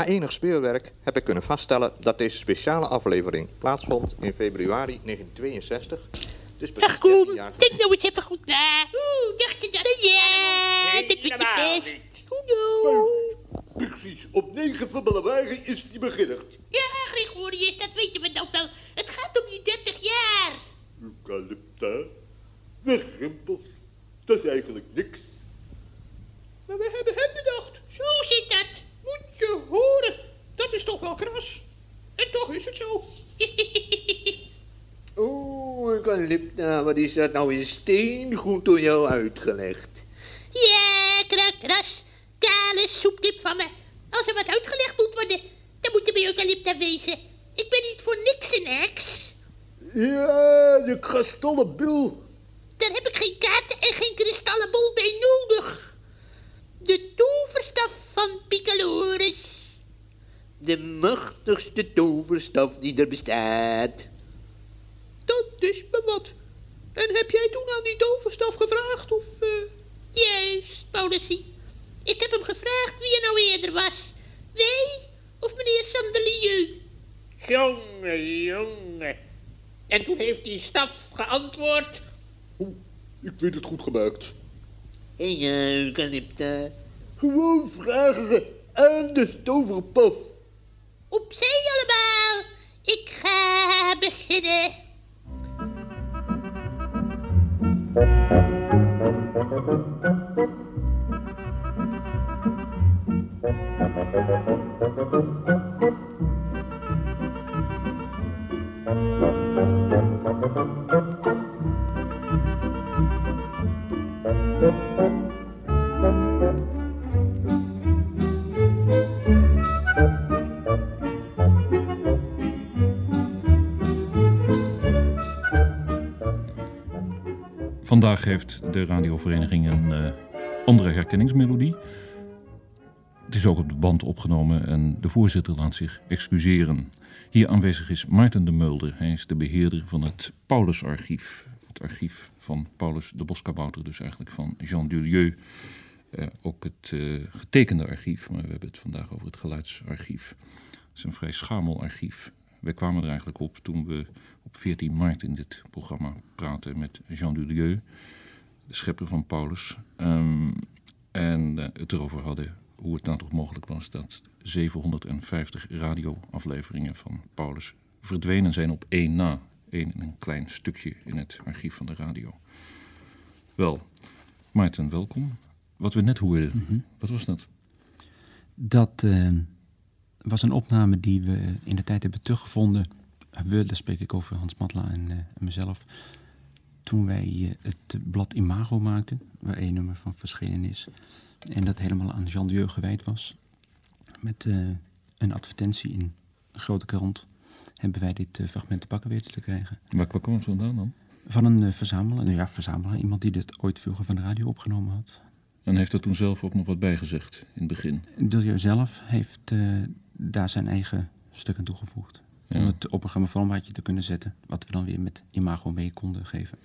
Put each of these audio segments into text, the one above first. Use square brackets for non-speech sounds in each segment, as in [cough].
Na enig speelwerk heb ik kunnen vaststellen dat deze speciale aflevering plaatsvond in februari 1962. Dus Ach, Koen, denk nou eens even goed na. Oeh, dacht je dat? Ja, dat weet je best. Precies, op 9 februari is die beginnigd. Ja, Gregorius, dat weten we nou wel. Het gaat om die 30 jaar. Eucalypta, wegrimpels, dat is eigenlijk niks. Maar we hebben hem bedacht. Zo zit dat. Moet je horen. Dat is toch wel kras. En toch is het zo. Oeh, Eucalypta, wat is dat nou in steen goed door jou uitgelegd? ja, krakras. Kale soepkip van me. Als er wat uitgelegd moet worden, dan moet bij Eucalypta wezen. Ik ben niet voor niks een ex. Ja, de kristallen bil. Daar heb ik geen kaarten en geen kristallenbol bij nodig. De toverstaf van Picaloris. De machtigste toverstaf die er bestaat. Dat is me wat. En heb jij toen aan die toverstaf gevraagd of... eh, Juist, Paulusie. Ik heb hem gevraagd wie er nou eerder was. Wij of meneer Sandelieu? Jongen, jongen. En toen heeft die staf geantwoord. Oeh, ik weet het goed gemaakt. Hé, hey, Eucalypta. Gewoon vragen aan de toverpaf. Opzij allemaal. Ik ga beginnen. Thank you. Vandaag heeft de radiovereniging een eh, andere herkenningsmelodie. Het is ook op de band opgenomen en de voorzitter laat zich excuseren. Hier aanwezig is Maarten de Mulder. Hij is de beheerder van het Paulusarchief. Het archief van Paulus de Boskabouter, dus eigenlijk van Jean Dulieu. Eh, ook het eh, getekende archief, maar we hebben het vandaag over het geluidsarchief. Het is een vrij schamel archief. Wij kwamen er eigenlijk op toen we op 14 maart in dit programma praten met Jean Dulieu, de schepper van Paulus. Ehm, en eh, het erover hadden hoe het nou toch mogelijk was dat 750 radioafleveringen van Paulus verdwenen zijn op één na. Eén in een klein stukje in het archief van de radio. Wel, Maarten, welkom. Wat we net hoorden, wat was dat? Dat eh, was een opname die we in de tijd hebben teruggevonden. We, daar spreek ik over Hans Matla en, eh, en mezelf. Toen wij eh, het blad Imago maakten, waar één nummer van verschenen is. En dat helemaal aan Jean Dieu gewijd was. Met eh, een advertentie in een grote krant hebben wij dit fragment te pakken weten te krijgen. Waar, waar kwam het vandaan dan? Van een verzamelaar, nou ja, verzamelaar, iemand die dit ooit vroeger van de radio opgenomen had. En heeft er toen zelf ook nog wat bijgezegd in het begin? Zelf heeft daar zijn eigen stuk aan toegevoegd. Om Ja. het op een grammofoonmaatje te kunnen zetten, wat we dan weer met Imago mee konden geven.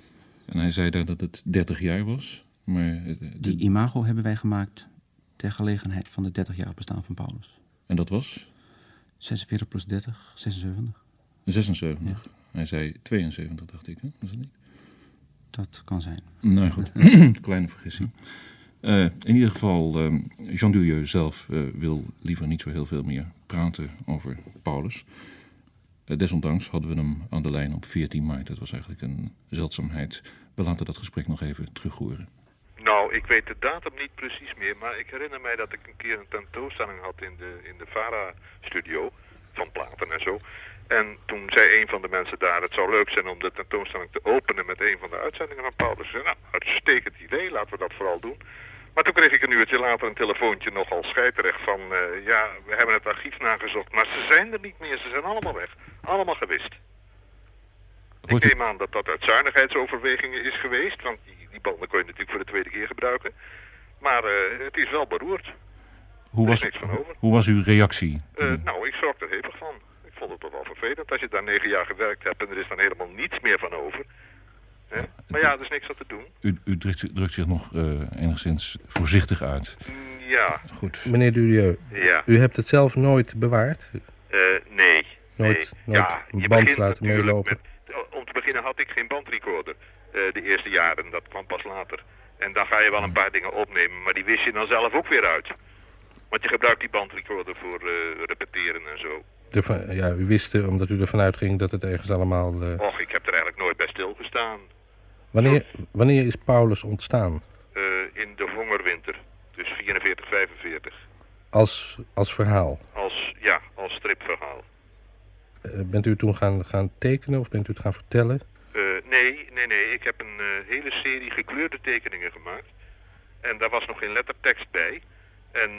En hij zei daar dat het 30 jaar was. Maar eh, de- Die Imago hebben wij gemaakt ter gelegenheid van de 30-jarig bestaan van Paulus. en dat was 46 plus 30, 76. 76. Hij zei 72, dacht ik. Hè? Was het niet? Dat kan zijn. Nou goed, [laughs] [clears throat] kleine vergissing. Eh, in ieder geval, eh, Jean Dulieu zelf eh, wil liever niet zo heel veel meer praten over Paulus. Eh, desondanks hadden we hem aan de lijn op 14 maart. Dat was eigenlijk een zeldzaamheid. We laten dat gesprek nog even terug horen. Nou, ik weet de datum niet precies meer, maar ik herinner mij dat ik een keer een tentoonstelling had in de, in de VARA-studio van platen en zo. En toen zei een van de mensen daar, het zou leuk zijn om de tentoonstelling te openen met een van de uitzendingen van Paulus. Ik zei, nou, uitstekend idee, laten we dat vooral doen. Maar toen kreeg ik een uurtje later een telefoontje nogal scheiterig van, eh, ja, we hebben het archief nagezocht, maar ze zijn er niet meer, ze zijn allemaal weg. Allemaal gewist. Ik neem aan dat dat uit zuinigheidsoverwegingen is geweest, want die, die banden kon je natuurlijk voor de tweede keer gebruiken. Maar eh, het is wel beroerd. Hoe was, niks van over. hoe was uw reactie? Eh, nou, ik schrok er hevig van. Ik vond het toch wel vervelend als je daar negen jaar gewerkt hebt en er is dan helemaal niets meer van over. Hè? Maar ja, er is niks aan te doen. U, u drukt, zich- drukt zich nog eh, enigszins voorzichtig uit. Mm, Ja, Goed. Meneer Dulieu, ja. u hebt het zelf nooit bewaard? Eh, nee. Nooit, nee. nooit ja, een band laten meelopen? met- o- om te beginnen had ik geen bandrecorder eh, de eerste jaren. Dat kwam pas later. En dan ga je wel een paar dingen opnemen, maar die wist je dan zelf ook weer uit. Want je gebruikt die bandrecorder voor eh, repeteren en zo. Ervan- ja, u wist, eh, omdat u ervan uitging dat het ergens allemaal... eh, Och, ik heb er eigenlijk nooit bij stilgestaan. Wanneer, wanneer is Paulus ontstaan? Eh, in de hongerwinter. Dus 44, 45. Als, als verhaal? Als, ja, als stripverhaal. Eh, bent u toen gaan, gaan tekenen of bent u het gaan vertellen? Eh, nee, nee, nee. Ik heb een hele serie gekleurde tekeningen gemaakt. En daar was nog geen lettertekst bij. En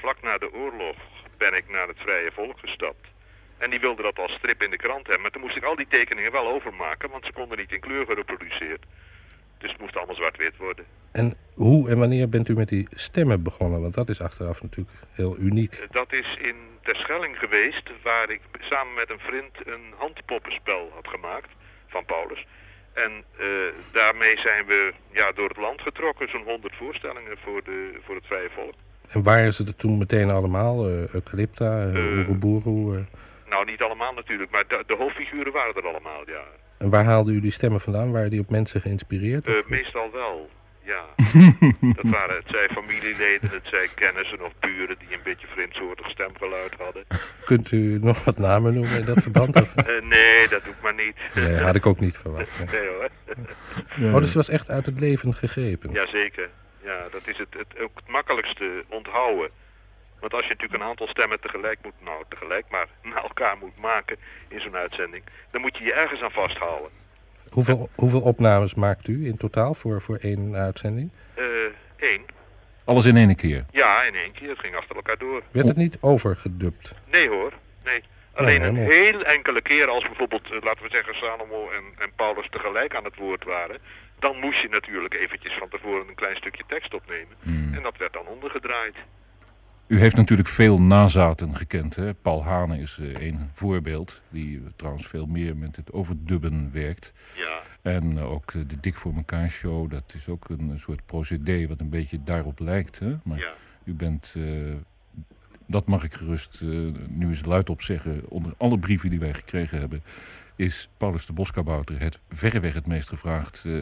vlak na de oorlog ben ik naar het Vrije Volk gestapt. En die wilde dat als strip in de krant hebben. Maar toen moest ik al die tekeningen wel overmaken, want ze konden niet in kleur gereproduceerd. Dus het moest allemaal zwart-wit worden. En hoe en wanneer bent u met die stemmen begonnen? Want dat is achteraf natuurlijk heel uniek. Dat is in Terschelling geweest, waar ik samen met een vriend een handpoppenspel had gemaakt van Paulus. En eh, daarmee zijn we ja, door het land getrokken, zo'n 100 voorstellingen voor, de, voor het Vrije Volk. En waren ze er toen meteen allemaal? Eh Eucalypta, uh? Nou, niet allemaal natuurlijk, maar de, de hoofdfiguren waren er allemaal, ja. En waar haalden u die stemmen vandaan? Waren die op mensen geïnspireerd? Eh, meestal wel, ja. [laughs] dat waren, het zij familieleden, het zij kennissen of buren die een beetje vreemdsoortig stemgeluid hadden. Kunt u nog wat namen noemen in dat verband? Of? [laughs] Eh, nee, dat doe ik maar niet. Nee, had ik ook niet verwacht. nee. Nee hoor. Oh, dus het was echt uit het leven gegrepen. Jazeker. Ja, dat is het, het, ook het makkelijkste onthouden. Want als je natuurlijk een aantal stemmen tegelijk moet, nou tegelijk, maar [laughs] na elkaar moet maken in zo'n uitzending, dan moet je je ergens aan vasthouden. Hoeveel, hoeveel opnames maakt u in totaal voor, voor één uitzending? Eh, één. Alles in één keer. Ja, in één keer. Het ging achter elkaar door. Werd het niet overgedubt? Nee hoor, nee. Alleen Nee, een heel enkele keer als bijvoorbeeld, eh, laten we zeggen, Salomo en, en Paulus tegelijk aan het woord waren, dan moest je natuurlijk eventjes van tevoren een klein stukje tekst opnemen. En dat werd dan ondergedraaid. U heeft natuurlijk veel nazaten gekend. Hè? Paul Hane is eh, een voorbeeld. Die eh, trouwens veel meer met het overdubben werkt. Ja. En eh, ook eh, de Dik voor elkaar show. Dat is ook een, eh, soort procedé wat een beetje daarop lijkt. Hè? Maar Ja. u bent... eh, dat mag ik gerust eh, nu eens luidop zeggen. Onder alle brieven die wij gekregen hebben... is Paulus de Boskabouter het verreweg het meest gevraagd eh,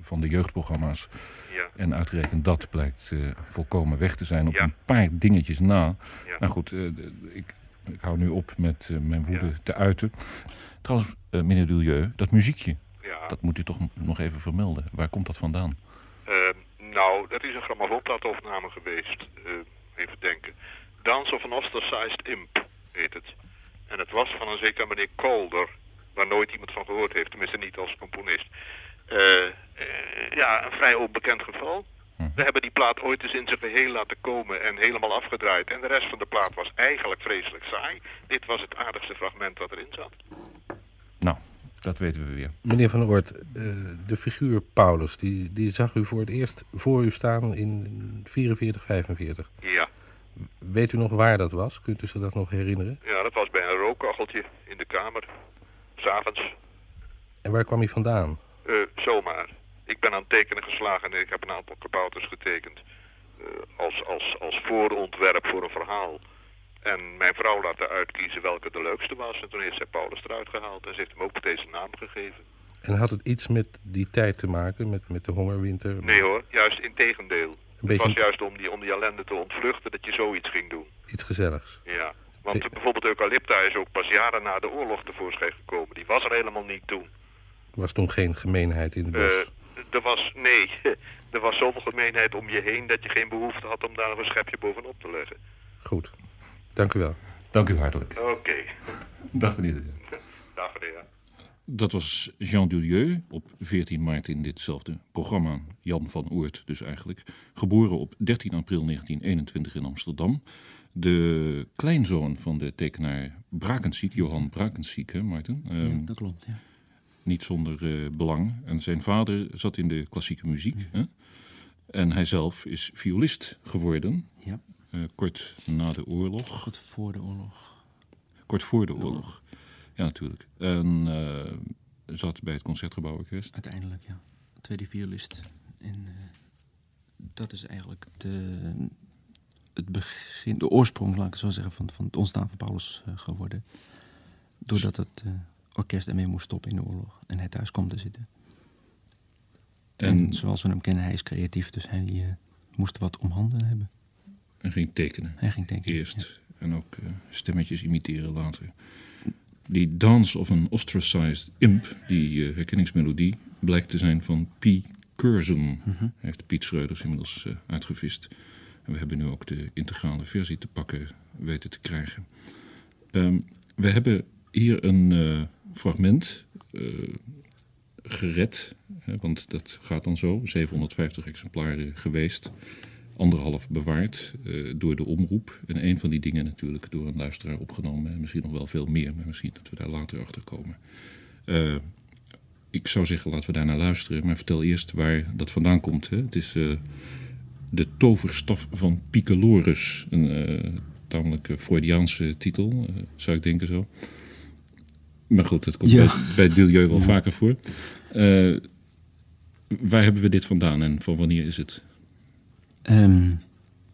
van de jeugdprogramma's. Ja. En uitgerekend dat blijkt eh, volkomen weg te zijn op Ja. een paar dingetjes na. Ja. Nou goed, eh, ik, ik hou nu op met mijn woede te uiten. Trouwens, meneer Dulieu, dat muziekje, dat moet u toch nog even vermelden. Waar komt dat vandaan? Eh, nou, dat is een grammofoonplaatopname geweest. Eh, even denken. Dance of an Ostracized Imp heet het. En het was van een zeker meneer Calder, waar nooit iemand van gehoord heeft, tenminste niet als componist. Eh, eh, ja, een vrij onbekend geval. We hebben die plaat ooit eens in zijn geheel laten komen en helemaal afgedraaid. En de rest van de plaat was eigenlijk vreselijk saai. Dit was het aardigste fragment dat erin zat. Nou, dat weten we weer. Meneer Van Oort, eh, de figuur Paulus, die, die zag u voor het eerst voor u staan in 44, 45. Ja. Weet u nog waar dat was? Kunt u zich dat nog herinneren? ja, dat was bij een rookkacheltje in de kamer. S'avonds. En waar kwam hij vandaan? Eh, zomaar. Ik ben aan het tekenen geslagen en ik heb een aantal kabouters getekend. eh, als, als, als voorontwerp voor een verhaal. En mijn vrouw laat eruit kiezen welke de leukste was. En toen heeft zij Paulus eruit gehaald en ze heeft hem ook deze naam gegeven. En had het iets met die tijd te maken, met, met de hongerwinter? Nee hoor, juist in tegendeel. Het beetje- was juist om die, om die ellende te ontvluchten dat je zoiets ging doen. Iets gezelligs. Ja. Want bijvoorbeeld Eucalypta is ook pas jaren na de oorlog tevoorschijn gekomen. Die was er helemaal niet toen. Er was toen geen gemeenheid in het bos. Eh, er was, nee, [laughs] er was zoveel gemeenheid om je heen dat je geen behoefte had om daar nog een schepje bovenop te leggen. Goed. Dank u wel. Dank u hartelijk. Oké. Dag meneer. [laughs] Dag meneer. Dat was Jean Dulieu op 14 maart in ditzelfde programma. Jan van Oort dus eigenlijk. Geboren op 13 april 1921 in Amsterdam. De kleinzoon van de tekenaar Brakensiek, Johan Brakensiek, hè Maarten? Ja, Ehm, dat klopt, ja. niet zonder eh, belang. En zijn vader zat in de klassieke muziek. Hè? En hij zelf is violist geworden. Ja. eh, kort na de oorlog. Kort voor de oorlog. Kort voor de oorlog. Ja, natuurlijk. En eh, zat bij het Concertgebouworkest. Uiteindelijk, ja. Tweede violist. En dat is eigenlijk de, het begin, de oorsprong, laat ik het zo zeggen, van, van het ontstaan van Paulus eh, geworden. Doordat het eh, orkest ermee moest stoppen in de oorlog en hij thuis kwam te zitten. En, En- zoals we hem kennen, hij is creatief, dus hij eh, moest wat om handen hebben. En ging tekenen. Hij ging tekenen, Eerst. En ook stemmetjes imiteren later. Die Dance of an Ostracized Imp, die herkenningsmelodie, blijkt te zijn van P. Curzon. Hij heeft Piet Schreuders inmiddels uitgevist. We hebben nu ook de integrale versie te pakken weten te krijgen. Ehm, we hebben hier een eh, fragment eh, gered, hè, want dat gaat dan zo. 750 exemplaren geweest, anderhalf bewaard eh, door de omroep. En een van die dingen natuurlijk door een luisteraar opgenomen. En misschien nog wel veel meer, maar misschien dat we daar later achter komen. Ik zou zeggen, laten we daar naar luisteren. Maar vertel eerst waar dat vandaan komt. Hè. Het is de toverstaf van Piccolorus. Een eh, tamelijk eh, Freudiaanse titel, eh, zou ik denken zo. Maar goed, dat komt Ja. bij, bij Dilieu wel vaker voor. Eh, waar hebben we dit vandaan en van wanneer is het? Ehm,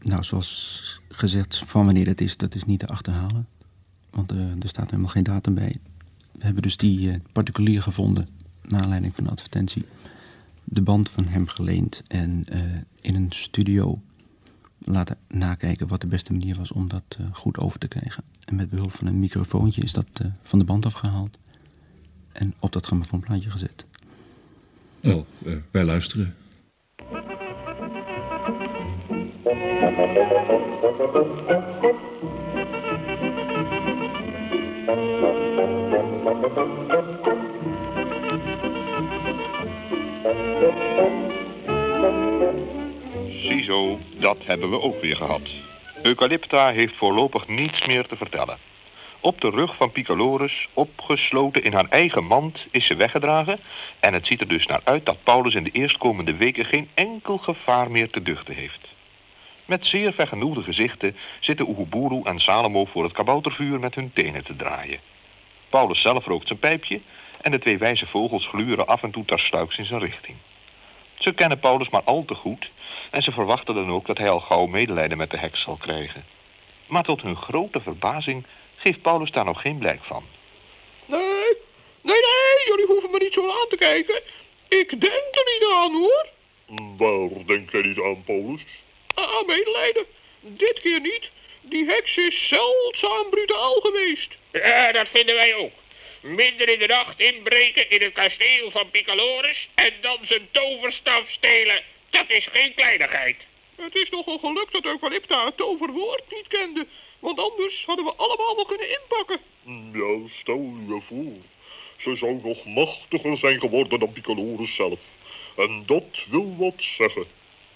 nou, zoals gezegd, van wanneer dat is, dat is niet te achterhalen. Want er staat helemaal geen datum bij. We hebben dus die particulier gevonden, naar aanleiding van de advertentie. De band van hem geleend en in een studio laten nakijken wat de beste manier was om dat eh, goed over te krijgen. En met behulp van een microfoontje is dat eh, van de band afgehaald. En op dat grammofoonplaatje gezet. Wel, eh, wij luisteren. Ziezo, dat hebben we ook weer gehad. Eucalypta heeft voorlopig niets meer te vertellen. Op de rug van Piccolorus, opgesloten in haar eigen mand, is ze weggedragen. En het ziet er dus naar uit dat Paulus in de eerstkomende weken geen enkel gevaar meer te duchten heeft. Met zeer vergenoegde gezichten zitten Oeguburu en Salomo voor het kaboutervuur met hun tenen te draaien. Paulus zelf rookt zijn pijpje en de twee wijze vogels gluren af en toe tersluiks in zijn richting. Ze kennen Paulus maar al te goed en ze verwachten dan ook dat hij al gauw medelijden met de heks zal krijgen. Maar tot hun grote verbazing geeft Paulus daar nog geen blijk van. Nee, nee, nee, jullie hoeven me niet zo aan te kijken. Ik denk er niet aan, hoor. Waar denkt hij niet aan, Paulus? Aan medelijden. Dit keer niet. Die heks is zeldzaam brutaal geweest. Ja, dat vinden wij ook. Midden in de nacht inbreken in het kasteel van Piccolorus en dan zijn toverstaf stelen. Dat is geen kleinigheid. Het is toch een geluk dat Eucalypta het toverwoord niet kende. Want anders hadden we allemaal wel kunnen inpakken. Ja, stel je voor. Ze zou nog machtiger zijn geworden dan Piccolorus zelf. En dat wil wat zeggen.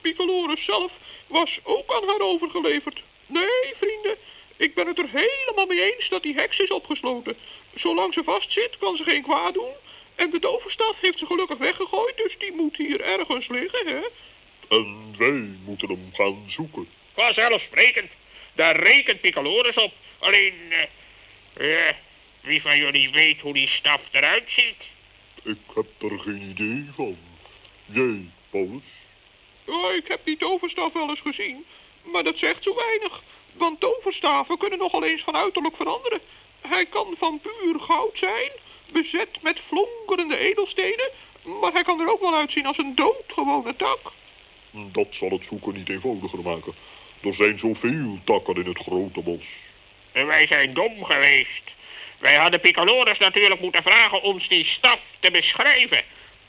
Piccolorus zelf was ook aan haar overgeleverd. Nee, vrienden, ik ben het er helemaal mee eens dat die heks is opgesloten. Zolang ze vastzit, kan ze geen kwaad doen. En de toverstaf heeft ze gelukkig weggegooid, dus die moet hier ergens liggen, hè? En wij moeten hem gaan zoeken. Vanzelfsprekend. Daar rekent Piccolorus op. Alleen, eh, eh, wie van jullie weet hoe die staf eruit ziet? Ik heb er geen idee van. Jij, Paulus? Ja, ik heb die toverstaf wel eens gezien, maar dat zegt zo weinig. Want toverstaven kunnen nogal eens van uiterlijk veranderen. Hij kan van puur goud zijn, bezet met flonkerende edelstenen, maar hij kan er ook wel uitzien als een doodgewone tak. Dat zal het zoeken niet eenvoudiger maken. Er zijn zoveel takken in het grote bos. En wij zijn dom geweest. Wij hadden Piccolorus natuurlijk moeten vragen ons die staf te beschrijven.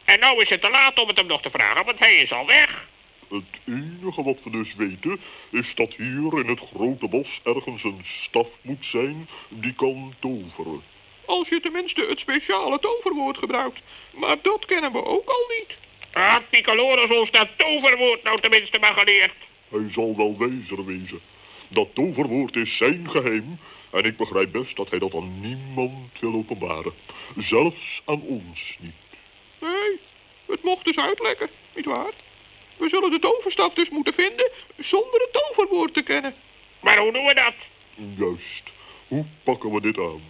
En nou is het te laat om het hem nog te vragen, want hij is al weg. Het enige wat we dus weten is dat hier in het grote bos ergens een staf moet zijn die kan toveren. Als je tenminste het speciale toverwoord gebruikt. Maar dat kennen we ook al niet. Had Piccolorus ons dat toverwoord nou tenminste maar geleerd? Hij zal wel wijzer wezen. Dat toverwoord is zijn geheim en ik begrijp best dat hij dat aan niemand wil openbaren. Zelfs aan ons niet. Nee, het mocht dus uitlekken, nietwaar? We zullen de toverstaf dus moeten vinden zonder het toverwoord te kennen. Maar hoe doen we dat? Juist. Hoe pakken we dit aan?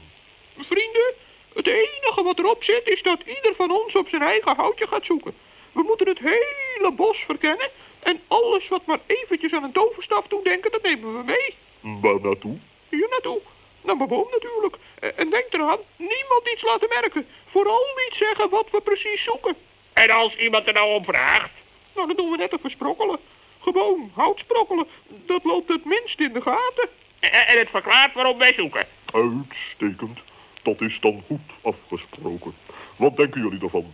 Vrienden, het enige wat erop zit is dat ieder van ons op zijn eigen houtje gaat zoeken. We moeten het hele bos verkennen, En alles wat maar eventjes aan een toverstaf doen denken, dat nemen we mee. Waar naartoe? Hier naartoe. Naar mijn boom natuurlijk. Eh, En denk eraan, niemand iets laten merken. Vooral niet zeggen wat we precies zoeken. En als iemand er nou om vraagt? Nou, dat doen we net even sprokkelen. Gewoon hout sprokkelen. Dat loopt het minst in de gaten. En, en het verklaart waarom wij zoeken. Uitstekend. Dat is dan goed afgesproken. Wat denken jullie ervan?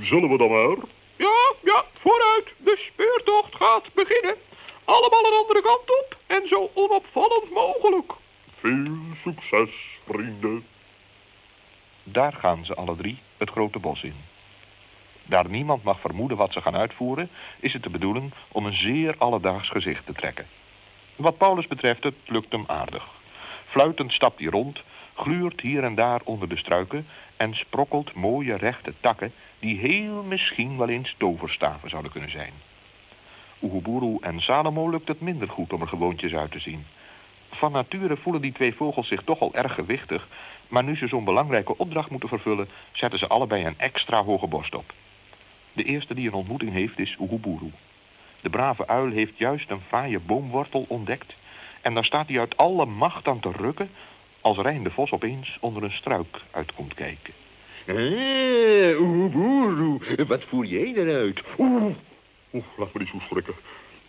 Zullen we dan maar? Ja, ja, vooruit. De speurtocht gaat beginnen. Allemaal een andere kant op. En zo onopvallend mogelijk. Veel succes, vrienden. Daar gaan ze alle drie het grote bos in. Daar niemand mag vermoeden wat ze gaan uitvoeren, is het de bedoeling om een zeer alledaags gezicht te trekken. Wat Paulus betreft, het lukt hem aardig. Fluitend stapt hij rond, gluurt hier en daar onder de struiken en sprokkelt mooie rechte takken die heel misschien wel eens toverstaven zouden kunnen zijn. Oeguburu en Salomo lukt het minder goed om er gewoontjes uit te zien. Van nature voelen die twee vogels zich toch al erg gewichtig, maar nu ze zo'n belangrijke opdracht moeten vervullen, zetten ze allebei een extra hoge borst op. De eerste die een ontmoeting heeft is Oeguburu. De brave uil heeft juist een fraaie boomwortel ontdekt en daar staat hij uit alle macht aan te rukken als Rijn de Vos opeens onder een struik uit komt kijken. Oeboeroe, wat voer jij eruit? Oeh, oeh, laat me niet zo schrikken.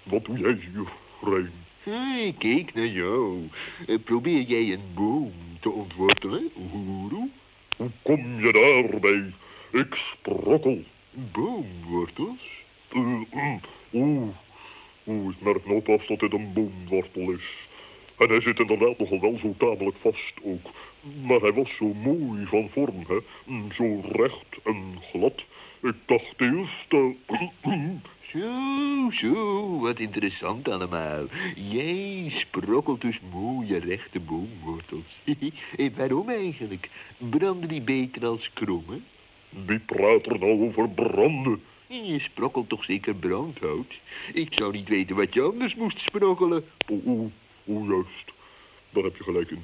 Wat doe jij hier, Rijn? Hey, kijk naar jou. Eh, Probeer jij een boom te ontwortelen, Oeboeroe? Hoe kom je daarbij? Ik sprokkel. Boomwortels? Eh, mm, Oeh, oeh, ik merk nou dat dit een boomwortel is. En hij zit inderdaad nogal wel zo tamelijk vast ook. Maar hij was zo mooi van vorm, hè. Mm, Zo recht en glad. Ik dacht eerst... eh, [clears throat] Zo, zo, wat interessant allemaal. Jij sprokkelt dus mooie rechte boomwortels. [laughs] waarom eigenlijk? Branden die beter als kromme? Wie praat er nou over branden? Je sprokkelt toch zeker brandhout? Ik zou niet weten wat je anders moest sprokkelen. Oeh, oeh, juist. Daar heb je gelijk in.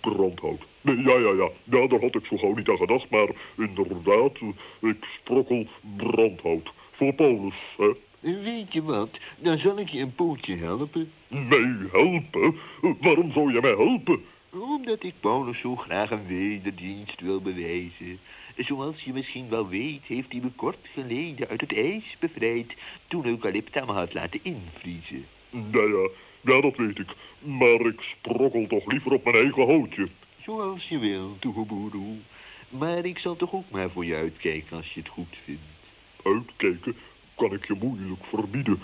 Brandhout. Nee, ja, ja, ja. Ja, daar had ik zo gauw niet aan gedacht. Maar inderdaad, ik sprokkel brandhout. Voor Paulus, hè. Weet je wat, dan zal ik je een pootje helpen. Mij helpen? Waarom zou je mij helpen? Omdat ik Paulus zo graag een wederdienst wil bewijzen. Zoals je misschien wel weet, heeft hij me kort geleden uit het ijs bevrijd... toen Eucalypta me had laten invriezen. Ja, ja, ja, dat weet ik. Maar ik sprokkel toch liever op mijn eigen houtje. Zoals je wil, Toegoeboeroe. Maar ik zal toch ook maar voor je uitkijken als je het goed vindt. Uitkijken kan ik je moeilijk verbieden.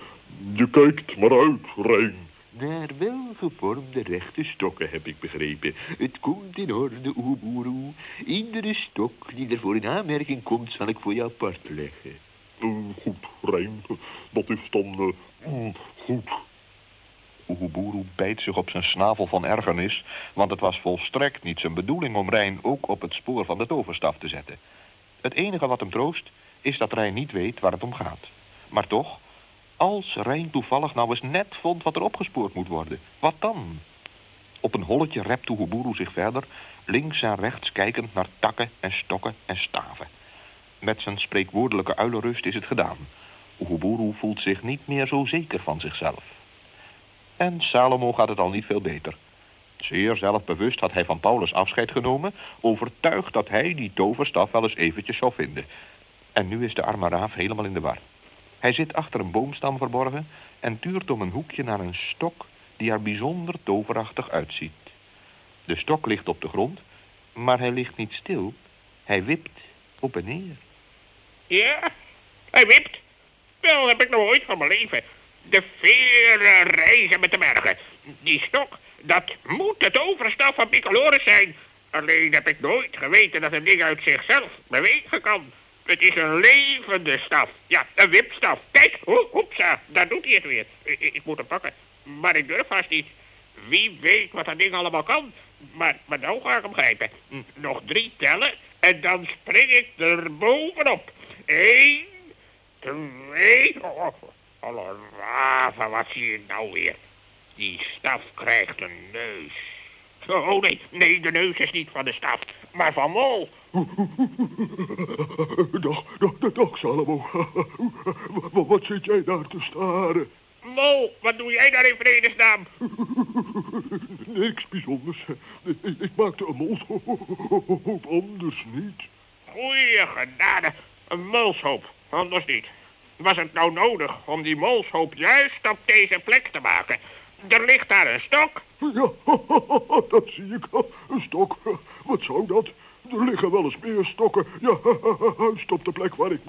Je kijkt maar uit, Rijn. Naar welgevormde rechte stokken, heb ik begrepen. Het komt in orde, Oeboeroe. Iedere stok die er voor in aanmerking komt, zal ik voor je apart leggen. Goed, Rijn. Dat is dan eh, mm, goed. Oeguburu bijt zich op zijn snavel van ergernis, want het was volstrekt niet zijn bedoeling om Rijn ook op het spoor van de toverstaf te zetten. Het enige wat hem troost is dat Rijn niet weet waar het om gaat. Maar toch, als Rijn toevallig nou eens net vond wat er opgespoord moet worden, wat dan? Op een holletje rept Oeguburu zich verder, links en rechts kijkend naar takken en stokken en staven. Met zijn spreekwoordelijke uilenrust is het gedaan. Oeguburu voelt zich niet meer zo zeker van zichzelf. En Salomo gaat het al niet veel beter. Zeer zelfbewust had hij van Paulus afscheid genomen, overtuigd dat hij die toverstaf wel eens eventjes zou vinden. En nu is de arme raaf helemaal in de war. Hij zit achter een boomstam verborgen en tuurt om een hoekje naar een stok die er bijzonder toverachtig uitziet. De stok ligt op de grond, maar hij ligt niet stil. Hij wipt op en neer. Ja, hij wipt. Wel heb ik nog ooit van mijn leven. De vele reizen met de bergen. Die stok, dat moet de toverstaf van Piccolores zijn. Alleen heb ik nooit geweten dat een ding uit zichzelf bewegen kan. Het is een levende staf. Ja, een wipstaf. Kijk, ho- hoepsa, daar doet hij het weer. Ik, moet hem pakken. Maar ik durf vast niet. Wie weet wat dat ding allemaal kan. Maar, maar nou ga ik hem grijpen. Hm, Nog drie tellen en dan spring ik er bovenop. Eén, twee... Oh, oh, alle raven, wat zie ik nou weer? Die staf krijgt een neus. Oh nee, nee, de neus is niet van de staf, maar van Mol. Dag, dag, dag, Salomo. [laughs] Wat- zit jij daar te staren? Mol, wat doe jij daar in vredesnaam? [laughs] Niks bijzonders. Ik, ik maakte een molshoop, [laughs] anders niet. Goeie genade, een molshoop, anders niet. Was het nou nodig om die molshoop juist op deze plek te maken? Er ligt daar een stok. Ja, dat zie ik. Een stok. Wat zou dat? Er liggen wel eens meer stokken. Ja, [laughs] juist op de plek waar ik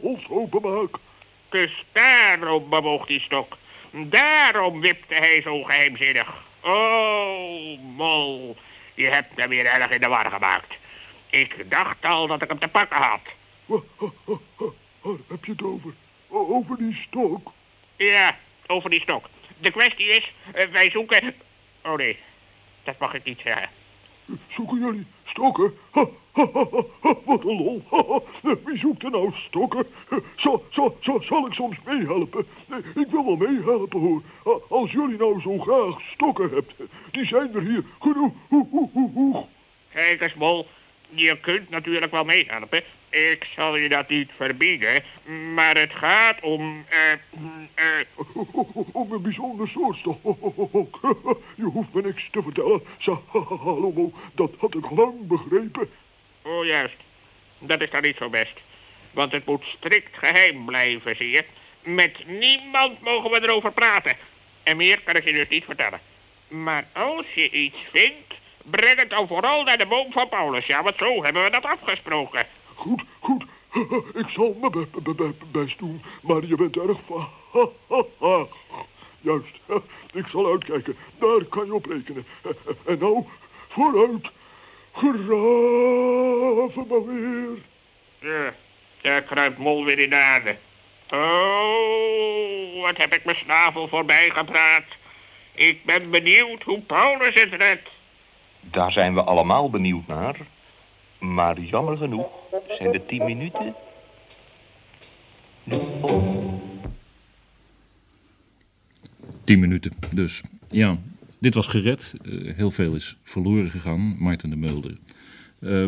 molshopen maak. Dus daarom bewoog die stok. Daarom wipte hij zo geheimzinnig. Oh, Mol, je hebt me weer erg in de war gemaakt. Ik dacht al dat ik hem te pakken had. [laughs] Waar heb je het over? Over die stok? Ja, over die stok. De kwestie is, eh, wij zoeken... Oh nee, dat mag ik niet zeggen. Zoeken jullie stokken? Wat een lol. Wie zoekt er nou stokken? Zal, zal, zal, zal ik soms meehelpen? Ik wil wel meehelpen hoor. Als jullie nou zo graag stokken hebt, die zijn er hier genoeg. Kijk eens, Mol, je kunt natuurlijk wel meehelpen. Ik zal je dat niet verbieden, maar het gaat om... eh eh [laughs] Om een bijzonder soort. [laughs] Je hoeft me niks te vertellen. Salomo, [laughs] dat had ik lang begrepen. Oh, juist. Dat is dan niet zo best. Want het moet strikt geheim blijven, zie je. Met niemand mogen we erover praten. En meer kan ik je dus niet vertellen. Maar als je iets vindt, breng het dan vooral naar de boom van Paulus. Ja, want zo hebben we dat afgesproken. Goed, goed. Ik zal mijn be- be- be- best doen, maar je bent erg vaag. [laughs] Juist, ik zal uitkijken. Daar kan je op rekenen. En nou, vooruit. Graven maar weer. Ja, daar kruipt Mol weer in de aarde. Oh, wat heb ik mijn snavel voorbij gepraat. Ik ben benieuwd hoe Paulus het redt. Daar zijn we allemaal benieuwd naar. Maar jammer genoeg zijn de tien minuten nu om. Tien minuten dus. Ja, dit was gered. Eh, heel veel is verloren gegaan. Maarten de Mulder. Eh,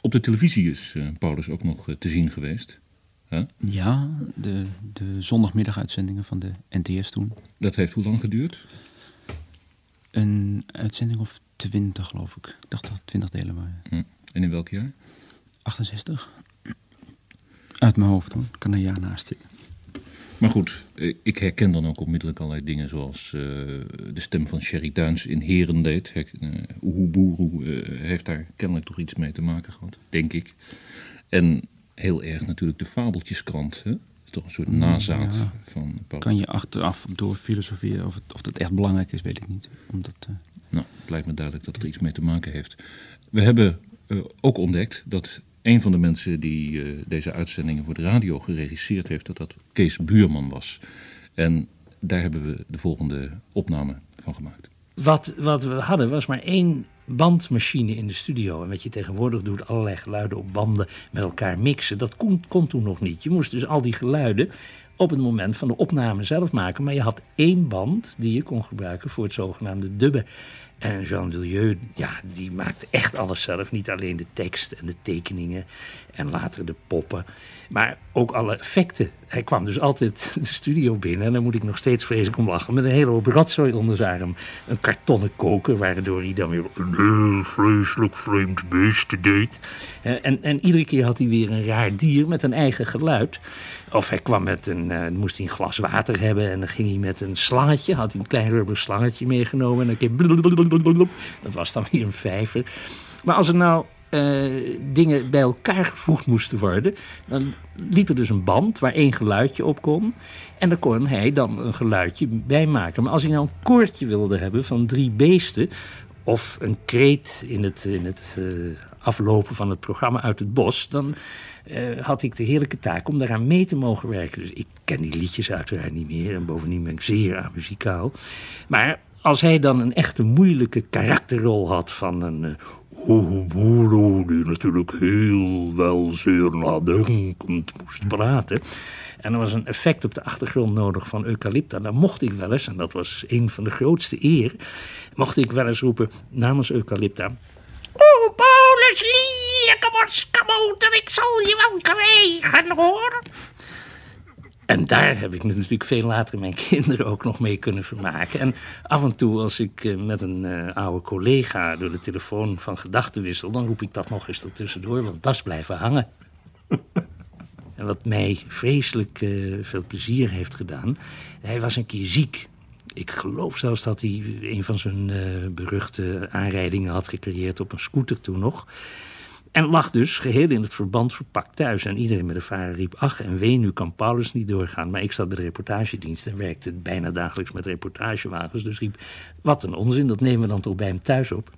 op de televisie is eh, Paulus ook nog te zien geweest. Huh? Ja, de, de zondagmiddaguitzendingen van de NTS toen. Dat heeft hoe lang geduurd? Een uitzending of twintig, geloof ik. Ik dacht dat het twintig delen waren. Hm. En in welk jaar? 68. Uit mijn hoofd hoor. Ik kan een jaar naast zitten. Maar goed, eh, ik herken dan ook onmiddellijk allerlei dingen zoals eh, de stem van Sherry Duins in Herendeed. Uh, Oehoeboeroe uh, heeft daar kennelijk toch iets mee te maken gehad, denk ik. En heel erg natuurlijk de Fabeltjeskrant, hè? toch een soort nazaat Ja. van. Kan je achteraf door filosoferen of het, of het echt belangrijk is, weet ik niet. Omdat, eh, Nou, het lijkt me duidelijk dat het er iets mee te maken heeft. We hebben eh, ook ontdekt dat een van de mensen die eh, deze uitzendingen voor de radio geregisseerd heeft, dat dat Kees Buurman was. En daar hebben we de volgende opname van gemaakt. Wat, wat we hadden was maar één bandmachine in de studio. En wat je tegenwoordig doet, allerlei geluiden op banden met elkaar mixen. Dat kon, kon toen nog niet. Je moest dus al die geluiden op het moment van de opname zelf maken. Maar je had één band die je kon gebruiken voor het zogenaamde dubben. En Jean Delieu, ja, die maakte echt alles zelf. Niet alleen de tekst en de tekeningen en later de poppen. Maar ook alle effecten. Hij kwam dus altijd de studio binnen. En daar moet ik nog steeds vreselijk om lachen. Met een hele hoop rotzooi onder zijn arm. Een kartonnen koker, waardoor hij dan weer een heel vreselijk vreemd beest deed. En, en iedere keer had hij weer een raar dier met een eigen geluid. Of hij kwam met een, dan moest hij een glas water hebben. En dan ging hij met een slangetje, had hij een klein rubber slangetje meegenomen. En dan keer. Dat was dan weer een vijver. Maar als er nou eh, dingen bij elkaar gevoegd moesten worden, dan liep er dus een band waar één geluidje op kon. En daar kon hij dan een geluidje bij maken. Maar als hij nou een koortje wilde hebben van drie beesten, of een kreet in het, in het eh, aflopen van het programma uit het bos, dan eh, had ik de heerlijke taak om daaraan mee te mogen werken. Dus ik ken die liedjes uiteraard niet meer en bovendien ben ik zeer amuzikaal. Maar als hij dan een echte moeilijke karakterrol had van een Oehoeboeroe, die natuurlijk heel wel zeer nadenkend moest praten. En er was een effect op de achtergrond nodig van Eucalypta. Dan mocht ik wel eens, en dat was een van de grootste eer, mocht ik wel eens roepen namens Eucalypta. Oh, Paulus, lelijke morskamoter, ik zal je wel krijgen, hoor. En daar heb ik me natuurlijk veel later mijn [laughs] kinderen ook nog mee kunnen vermaken. En af en toe, als ik eh, met een eh, oude collega door de telefoon van gedachten wissel, dan roep ik dat nog eens ertussendoor, want dat is blijven hangen. [laughs] en wat mij vreselijk eh, veel plezier heeft gedaan, hij was een keer ziek. Ik geloof zelfs dat hij een van zijn beruchte aanrijdingen had gecreëerd op een scooter toen nog. En lag dus geheel in het verband verpakt thuis. En iedereen met de varen riep, ach en wee, nu kan Paulus niet doorgaan. Maar ik zat bij de reportagedienst en werkte bijna dagelijks met reportagewagens. Dus riep, wat een onzin, dat nemen we dan toch bij hem thuis op.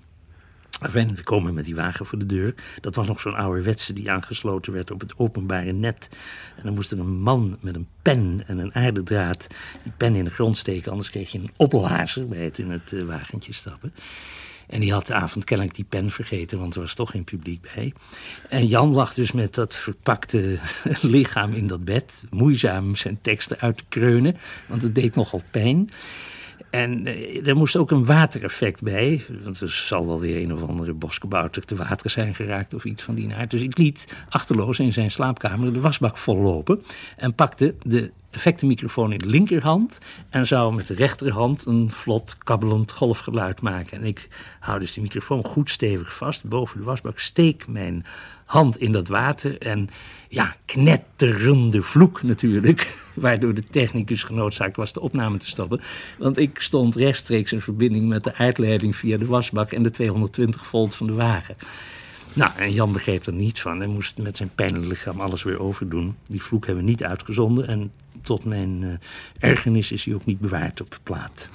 Enfin, we komen met die wagen voor de deur. Dat was nog zo'n ouderwetse die aangesloten werd op het openbare net. En dan moest er een man met een pen en een aardedraad die pen in de grond steken. Anders kreeg je een opblazer bij het in het eh, wagentje stappen. En die had de avond kennelijk die pen vergeten, want er was toch geen publiek bij. En Jan lag dus met dat verpakte [laughs] lichaam in dat bed, moeizaam zijn teksten uit te kreunen, want het deed nogal pijn. En eh, er moest ook een watereffect bij. Want er zal wel weer een of andere boskabouter te water zijn geraakt of iets van die aard. Dus ik liet achterloos in zijn slaapkamer de wasbak vollopen. En pakte de effectenmicrofoon in de linkerhand. En zou met de rechterhand een vlot kabbelend golfgeluid maken. En ik hou dus de microfoon goed stevig vast boven de wasbak. Steek mijn hand in dat water. En ja, knetterende vloek natuurlijk. [laughs] Waardoor de technicus genoodzaakt was de opname te stoppen. Want ik stond rechtstreeks in verbinding met de uitleiding via de wasbak en de 220 volt van de wagen. Nou, en Jan begreep er niets van en moest met zijn pijnlichaam alles weer overdoen. Die vloek hebben we niet uitgezonden en tot mijn uh, ergernis is hij ook niet bewaard op plaat.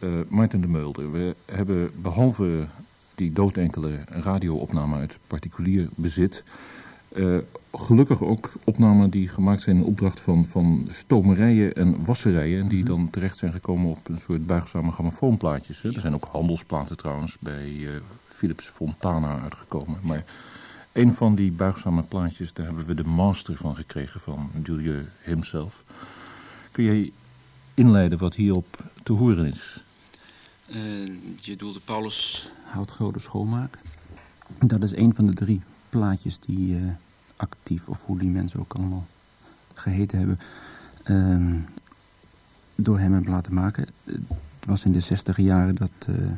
Uh, Maarten de Mulder, we hebben behalve die doodenkele radioopname uit particulier bezit. Uh, gelukkig ook opnamen die gemaakt zijn in opdracht van, van stomerijen en wasserijen. En die dan terecht zijn gekomen op een soort buigzame grammofoonplaatjes. Hè. Er zijn ook handelsplaten trouwens bij uh, Philips Fontana uitgekomen. Maar een van die buigzame plaatjes, daar hebben we de master van gekregen van Dulieu himself. Kun jij inleiden wat hierop te horen is? Uh, je doelde Paulus Houtgode Schoonmaak. Dat is een van de drie plaatjes die uh, actief, of hoe die mensen ook allemaal geheten hebben, uh, door hem hebben laten maken. Het was in de zestiger jaren dat, uh,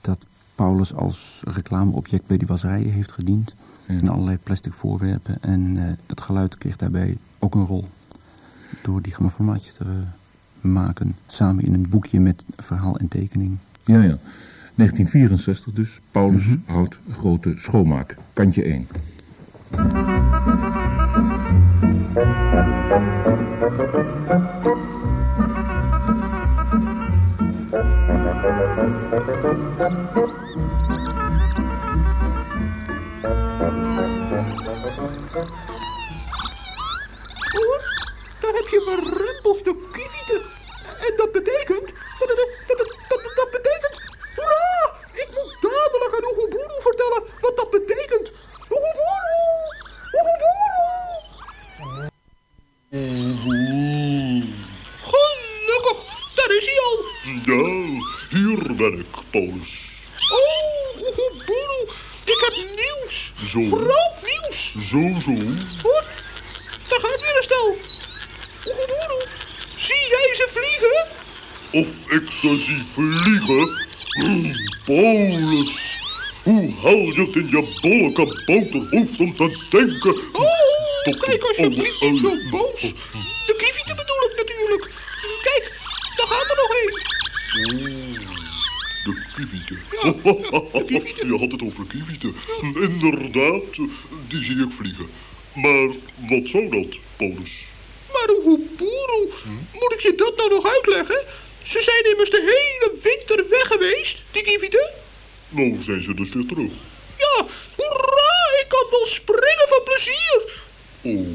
dat Paulus als reclameobject bij die wasserijen heeft gediend. Ja. In allerlei plastic voorwerpen. En het geluid kreeg daarbij ook een rol. Door die grammofoonmaatjes te maken. Samen in een boekje met verhaal en tekening. Ja, ja. 1964 dus. Paulus mm -hmm. houdt grote schoonmaak. Kantje 1. Hoor, Ze zie vliegen? Hmm, Paulus, hoe haal je het in je bolle kabouterhoofd om te denken? Oh, dat kijk alsjeblieft niet zo boos. De kievieten bedoel ik natuurlijk. Kijk, daar gaat er nog een. De kievieten. [laughs] Je had het over kievieten. Inderdaad, die zie ik vliegen. Maar wat zou dat, Paulus? Maar Oeguburu, moet ik je dat nou nog uitleggen? Ze zijn immers de hele winter weg geweest, die kievieten. Nou zijn ze dus weer terug. Ja, hoera, ik kan wel springen van plezier. Oh,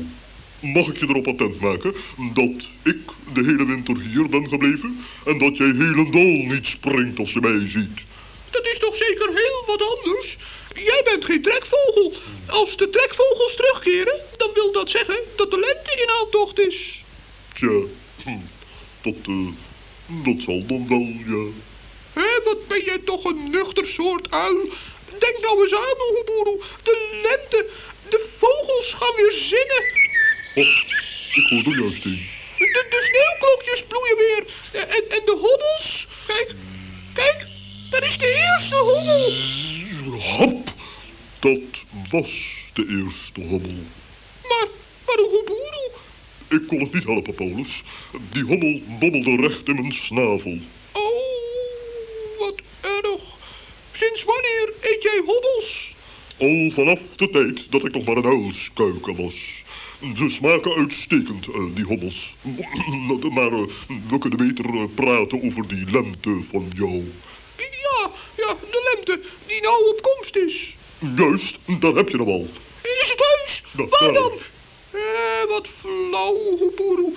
mag ik je erop attent maken dat ik de hele winter hier ben gebleven en dat jij helemaal niet springt als je mij ziet? Dat is toch zeker heel wat anders? Jij bent geen trekvogel. Als de trekvogels terugkeren, dan wil dat zeggen dat de lente in aantocht is. Tja, hm, dat, eh, dat zal dan wel, ja. Hé, wat ben jij toch een nuchter soort uil. Denk nou eens aan, Oeguburu. De lente, de vogels gaan weer zingen. Oh, ik hoor er juist een. De, de sneeuwklokjes bloeien weer. En, en de hobbels. Kijk, kijk, dat is de eerste hobbel. Hap, dat was de eerste hommel. Maar, maar de hoeboeroe. Ik kon het niet helpen, Paulus. Die hommel bobbelde recht in mijn snavel. Oh, wat erg. Sinds wanneer eet jij hobbels? Al vanaf de tijd dat ik nog maar een uilskuiken was. Ze smaken uitstekend, eh, die hommels. [clears throat] maar eh, we kunnen beter eh, praten over die lente van jou. Ja, ja, de lente die nou op komst is. Juist, daar heb je hem al. Is het huis? Dat Waar dan? Eh, wat flauw, hoeboeroe.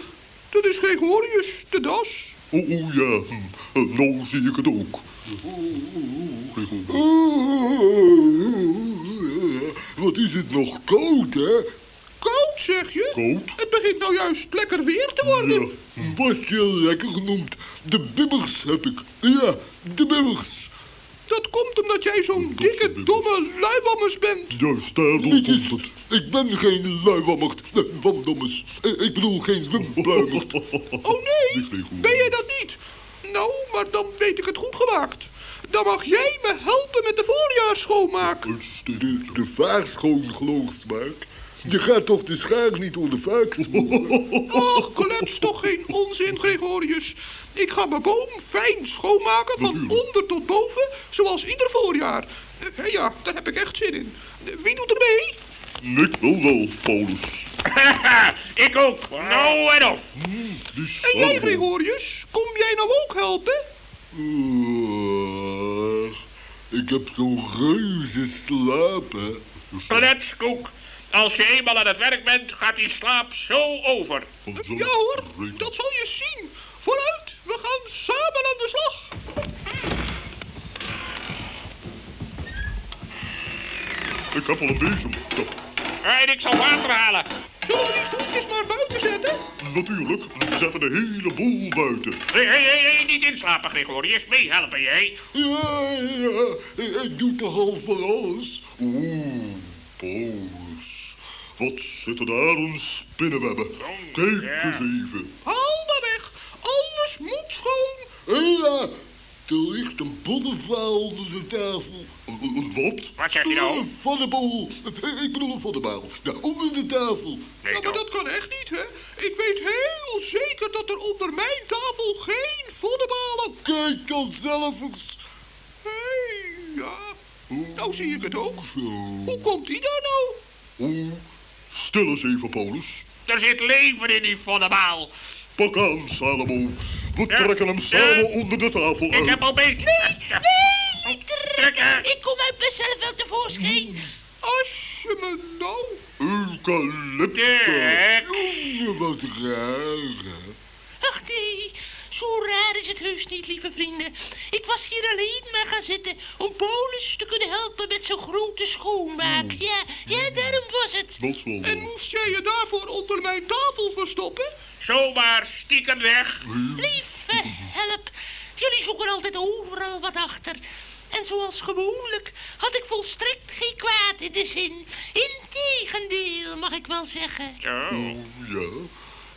Dat is Gregorius, de das. Oh ja, hm, eh, nou zie ik het ook. Wat is het nog koud, hè? Koud, zeg je? Koud? Het begint nou juist lekker weer te worden. Ja, wat je lekker noemt. De bibbers heb ik. Ja, de bibbers. Dat komt omdat jij zo'n dikke, domme luiwammers bent. Juist, daardoor komt het. Ik ben geen luiwammerd. Wamdommers. Eh, Ik bedoel geen wimpluimerd. [laughs] Oh nee, ben jij dat niet? Nou, maar dan weet ik het goed gemaakt. Dan mag jij me helpen met de voorjaar schoonmaken. De, de vaar schoon, geloofsmaak. Je gaat toch de schaar niet de vaak Ach, klets toch geen onzin, Gregorius. Ik ga mijn boom fijn schoonmaken van onder tot boven, zoals ieder voorjaar. Eh, ja, daar heb ik echt zin in. Eh, Wie doet er mee? Ik wil wel, Paulus. [laughs] ik ook. Nou en of. En jij, Gregorius, kom jij nou ook helpen? Eh, ik heb zo'n reuze slapen. Kletskoek. Als je eenmaal aan het werk bent, gaat die slaap zo over. Ja hoor, dat zal je zien. Vooruit, gaan samen aan de slag. Ik heb al een bezem. Ja, En ik zal water halen. Zullen we die stoeltjes maar buiten zetten? natuurlijk, we zetten de hele boel buiten. Hé, hé, hé, hé, niet inslapen, Gregorius. Meehelpen, jij. Ja, ja, ik doe toch al van alles. Oeh, Paulus. Wat zitten daar een spinnenwebben. Kijk eens even. Haal maar weg. Alles moet schoon. Hela, er ligt een boddenvaal onder de tafel. Een- een Wat? Wat zeg je nou? Een voddenbol. Ik bedoel een voddenbal. Ja, onder de tafel. Ja, maar dat kan echt niet, hè? Ik weet heel zeker dat er onder mijn tafel geen voddebalen... Kijk dan zelf eens. Hé, ja. Nou zie ik het ook. Hoe komt die daar nou? Oeh, stil eens even, Paulus. Er zit leven in die voddenbaal. Pak aan, Salomo. We Ja, trekken hem ja. samen onder de tafel uit. Ik heb al beet. Nee, ik, Trekken. ik kom uit mezelf wel tevoorschijn. Als je me nou... Eucalyptus. Jongen, wat raar? Ach nee, zo raar is het heus niet, lieve vrienden. Ik was hier alleen maar gaan zitten om Paulus te kunnen helpen met zijn grote schoonmaak. Ja, ja, daarom was het. En moest jij je daarvoor onder mijn tafel verstoppen? Zomaar stiekem weg. Lieve help, jullie zoeken altijd overal wat achter. En zoals gewoonlijk had ik volstrekt geen kwaad in de zin. Integendeel, mag ik wel zeggen. Oh, ja.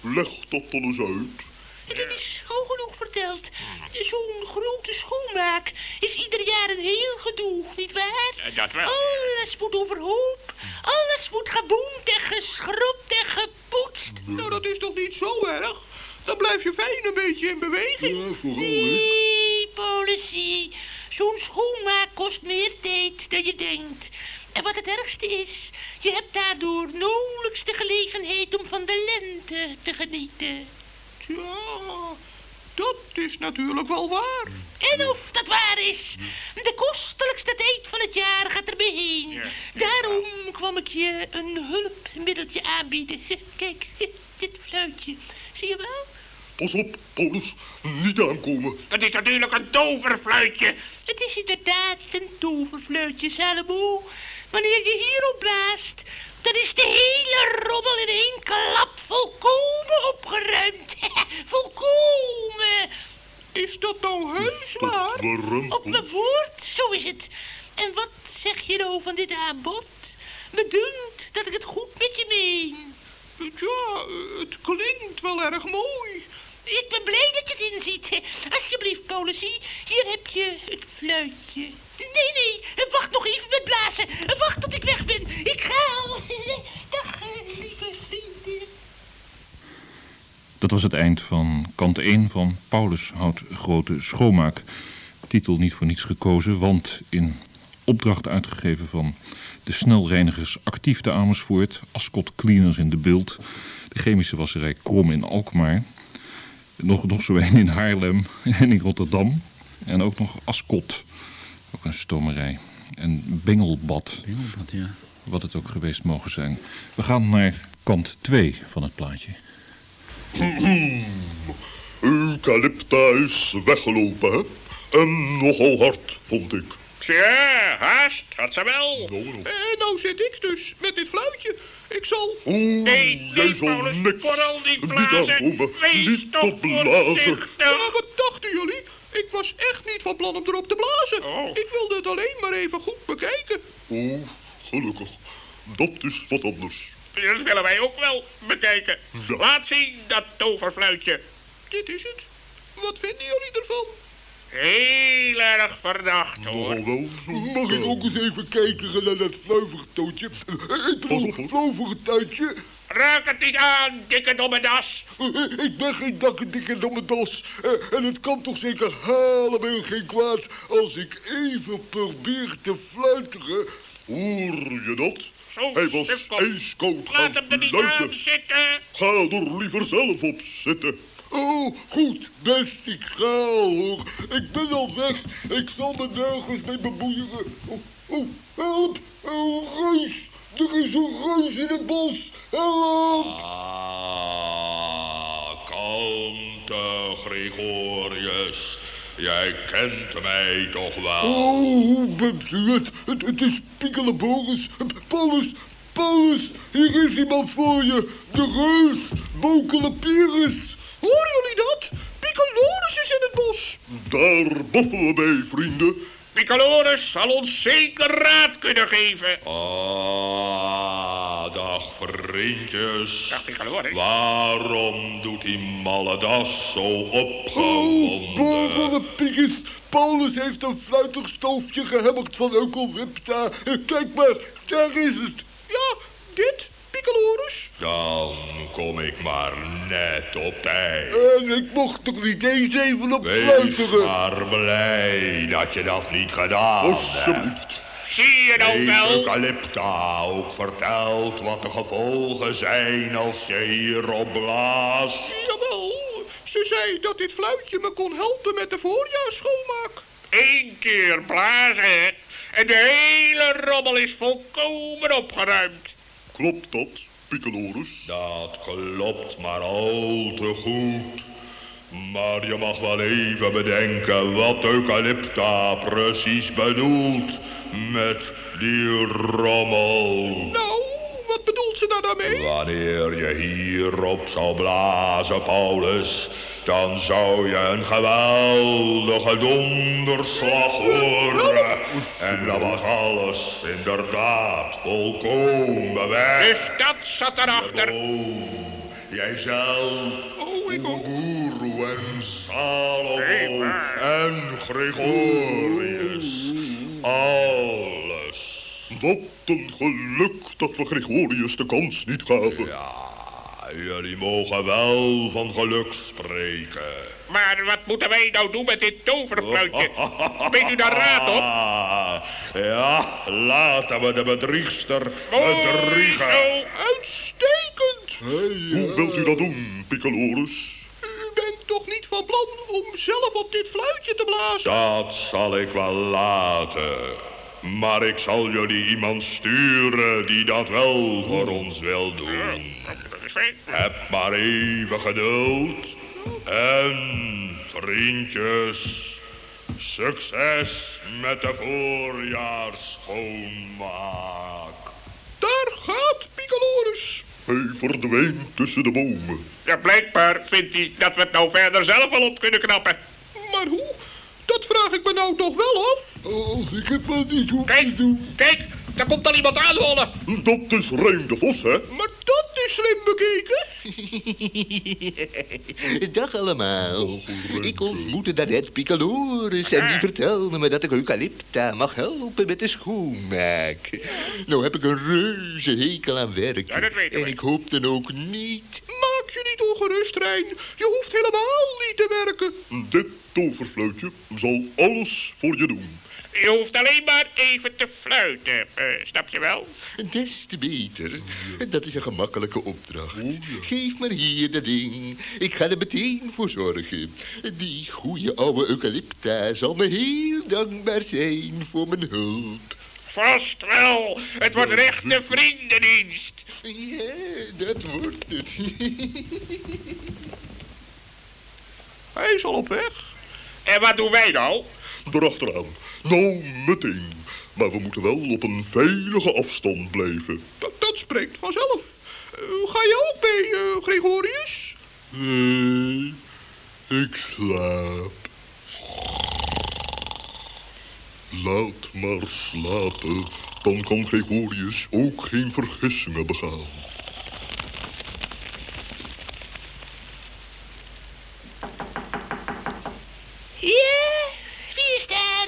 Leg dat dan eens uit. Dit is gauw genoeg verteld. Zo'n grote schoonmaak is ieder jaar een heel gedoe, nietwaar? Eh, dat wel. Alles moet overhoop. Alles moet geboend en geschropt en gepoetst. Nou, dat is toch niet zo erg? Dan blijf je fijn een beetje in beweging. Ja. Nee, politie. Zo'n schoonmaak kost meer tijd dan je denkt. En wat het ergste is, je hebt daardoor nauwelijks de gelegenheid om van de lente te genieten. Tja, dat is natuurlijk wel waar. En of dat waar is, de kostelijkste tijd van het jaar gaat er heen. Daarom kwam ik je een hulpmiddeltje aanbieden. [laughs] Kijk, [laughs] dit fluitje. Zie je wel? Pas op, Paulus. Niet aankomen. Het is natuurlijk een toverfluitje. Het is inderdaad een toverfluitje, Salomo. Wanneer je hierop blaast, dan is de hele rommel in één klap volkomen opgeruimd. [laughs] volkomen. Is dat nou heus waar? Op mijn woord, zo is het. En wat zeg je nou van dit aanbod? Me dunkt dat ik het goed met je meen. Ja, wel erg mooi. Ik ben blij dat je het inziet. Alsjeblieft, Policy, hier heb je het fluitje. Nee, nee, wacht nog even met blazen. Wacht tot ik weg ben. Ik ga al. [laughs] Dag, eh, lieve vrienden. Dat was het eind van kant 1 van Paulus houdt grote schoonmaak. Titel niet voor niets gekozen, want in opdracht uitgegeven van de snelreinigers actief te Amersfoort, Ascot Cleaners in de Beeld, de chemische wasserij Krom in Alkmaar, nog, nog zo een in Haarlem [laughs] en in Rotterdam en ook nog Ascot, ook een stomerij, en Bengelbad, Bengelbad, ja. wat het ook geweest mogen zijn. We gaan naar kant 2 van het plaatje. Eucalypta is weggelopen, hè? En nogal hard, vond ik. Tja, haast, had ze wel. En nou zit ik dus met dit fluitje. Ik zal... Oeh, Nee, jij nee, zal Paulus, niks. vooral Niet blazen. aankomen, Wees niet toch op blazen. Maar wat dachten jullie? Ik was echt niet van plan om erop te blazen. Oh. Ik wilde het alleen maar even goed bekijken. Oeh, gelukkig. Dat is wat anders. Dat willen wij ook wel bekijken. Ja. Laat zien, dat toverfluitje. Dit is het. Wat vinden jullie ervan? Heel erg verdacht, hoor. Nogal wel zo. Mag ik ook eens even kijken naar dat fluivige tootje? Eh, Ik bedoel, fluivige tuitje. Raak het niet aan, dikke domme das. Eh, Ik ben geen dakkendikke domme dos. Eh, En het kan toch zeker helemaal geen kwaad als ik even probeer te fluiteren. Hoor je dat? Zo, Hij was ijskoud gaan Laat hem er niet fluiten. aan zitten. Ga er liever zelf op zitten. Oh, goed, best, ik ga hoor. Ik ben al weg. Ik zal me nergens mee bemoeien. Oh, oh, help. Een reus. Er is een reus in het bos. Help. Ah, kalmte, Gregorius. Jij kent mij toch wel? Oh, hoe bent u het? Het, het is Piccoleboris. Paulus, Paulus, hier is iemand voor je. De reus, Bokelepirus. Horen jullie dat? Piccolorus is in het bos. Daar boffen we bij, vrienden. Piccolorus zal ons zeker raad kunnen geven. Ah, vriendjes. Waarom doet die malle das zo Oh, opgewonden? Bokelepirus. Paulus heeft een fluitig stoofje gehemmerd van Eukelwipta. Kijk maar, daar is het. Ja, dit, Piccolorus. Dan kom ik maar net op tijd. En ik mocht er niet eens even op Wees fluiteren. maar blij dat je dat niet gedaan hebt. Alsjeblieft. Zie je nou wel? Eucalypta ook verteld wat de gevolgen zijn als je hierop blaast? Jawel, ze zei dat dit fluitje me kon helpen met de voorjaarsschoonmaak. Eén keer blazen, hè. En de hele rommel is volkomen opgeruimd. Klopt dat, Piccolorus? Dat klopt maar al te goed. Maar je mag wel even bedenken wat Eucalypta precies bedoelt met die rommel. Nou, wat bedoelt ze daar daarmee? Wanneer je hierop zou blazen, Paulus, dan zou je een geweldige donderslag horen. En dan was alles inderdaad volkomen weg. Dus dat zat erachter. Oh, jijzelf, Oh, ik ook. En Salomo en Gregorius. Alles. Wat een geluk dat we Gregorius de kans niet gaven. Ja, jullie mogen wel van geluk spreken. Maar wat moeten wij nou doen met dit toverfluitje? Weet u daar raad op? [laughs] Ja, laten we de bedriegster Mooi bedriegen. zo. Uitstekend. Hoe wilt u dat doen, Piccolorus? U bent toch niet van plan om zelf op dit fluitje te blazen? Dat zal ik wel laten. Maar ik zal jullie iemand sturen die dat wel voor ons wil doen. Heb maar even geduld. En vriendjes, succes met de voorjaarsschoonmaak. Daar gaat Piccolorus. Hij verdween tussen de bomen. Ja, blijkbaar vindt hij dat we het nou verder zelf wel op kunnen knappen. Maar hoe? Dat vraag ik me nou toch wel af. Als ik het maar niet hoef te Kijk, doen. kijk, daar komt al iemand aanrollen. Dat is Reem de Vos, hè? Maar dat is slim bekeken. [laughs] Dag allemaal. Ik ontmoette daarnet Picalores en die vertelde me dat ik Eucalypta mag helpen met de schoonmaak. Nou heb ik een reuze hekel aan werk. Ja, dat weten we. En ik hoop dan ook niet... Maak je niet ongerust, Rijn. Je hoeft helemaal niet te werken. Dit toverfluitje zal alles voor je doen. Je hoeft alleen maar even te fluiten, eh, snap je wel? Des te beter. Dat is een gemakkelijke opdracht. Geef maar hier dat ding. Ik ga er meteen voor zorgen. Die goede oude Eucalypta zal me heel dankbaar zijn voor mijn hulp. Vast wel. Het wordt een echte vriendendienst. Ja, dat wordt het. Hij is al op weg. En wat doen wij nou? Erachteraan. Nou, meteen. Maar we moeten wel op een veilige afstand blijven. Dat, dat spreekt vanzelf. Eh, ga je ook mee, eh, Gregorius? Nee, ik slaap. Laat maar slapen. Dan kan Gregorius ook geen vergissingen begaan. Ja, wie is daar?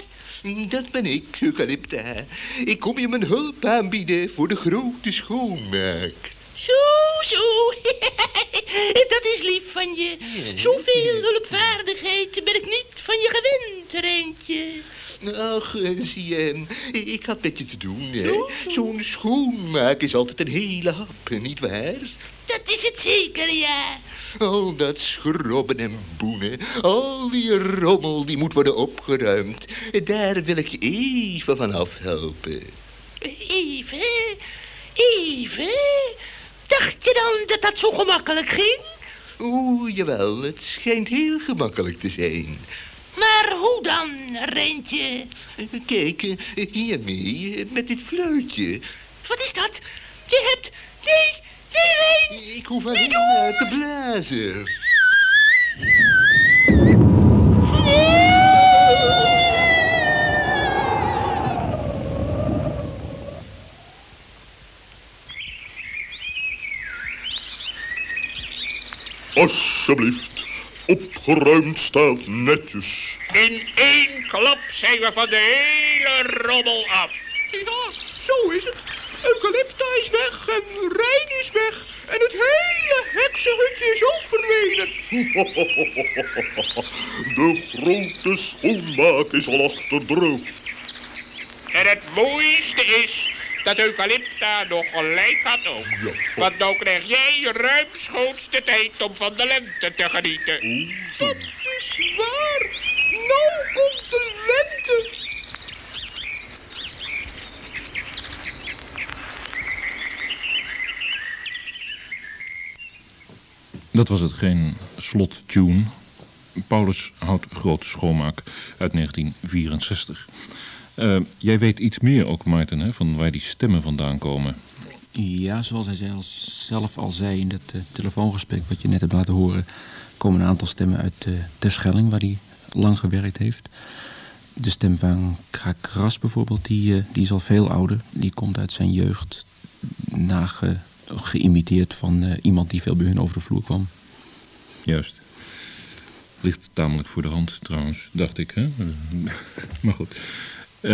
Dat ben ik, Eucalypta. Ik kom je mijn hulp aanbieden voor de grote schoonmaak. Zo, zo. [laughs] Dat is lief van je. Zoveel hulpvaardigheid ben ik niet van je gewend, Rijntje. Ach, eh, zie je, ik had met je te doen. Zo'n schoonmaak is altijd een hele hap, nietwaar? Dat is het zeker, ja. Al dat schrobben en boenen, al die rommel die moet worden opgeruimd. Daar wil ik even van afhelpen. Even, even. Dacht je dan dat dat zo gemakkelijk ging? Oeh, jawel, het schijnt heel gemakkelijk te zijn. Maar hoe dan, Rijntje? Kijk, eh, hiermee, eh, met dit fluitje. Wat is dat? Je hebt... Nee, Ik hoef alleen maar te blazen. Alsjeblieft. Opgeruimd staat netjes. In één klap zijn we van de hele rommel af. Ja, zo is het. Eucalypta is weg en Rijn is weg. En het hele heksenhutje is ook verdwenen. [laughs] De grote schoonmaak is al achter de rug. En het mooiste is dat Eucalypta nog gelijk had ook. Want nou krijg jij ruimschoots de tijd om van de lente te genieten. Dat is waar. Nou komt de lente. Dat was het, geen slottune. Paulus houdt grote schoonmaak uit 1964. Eh, jij weet iets meer ook, Maarten, hè, van waar die stemmen vandaan komen. Ja, zoals hij zelf al zei in dat eh, telefoongesprek wat je net hebt laten horen, komen een aantal stemmen uit uh, Terschelling, waar hij lang gewerkt heeft. De stem van Krakras bijvoorbeeld, die, eh, die is al veel ouder. Die komt uit zijn jeugd, nage, geïmiteerd van eh, iemand die veel bij hun over de vloer kwam. Juist. Ligt tamelijk voor de hand trouwens, dacht ik. Hè? [laughs] maar goed. Eh,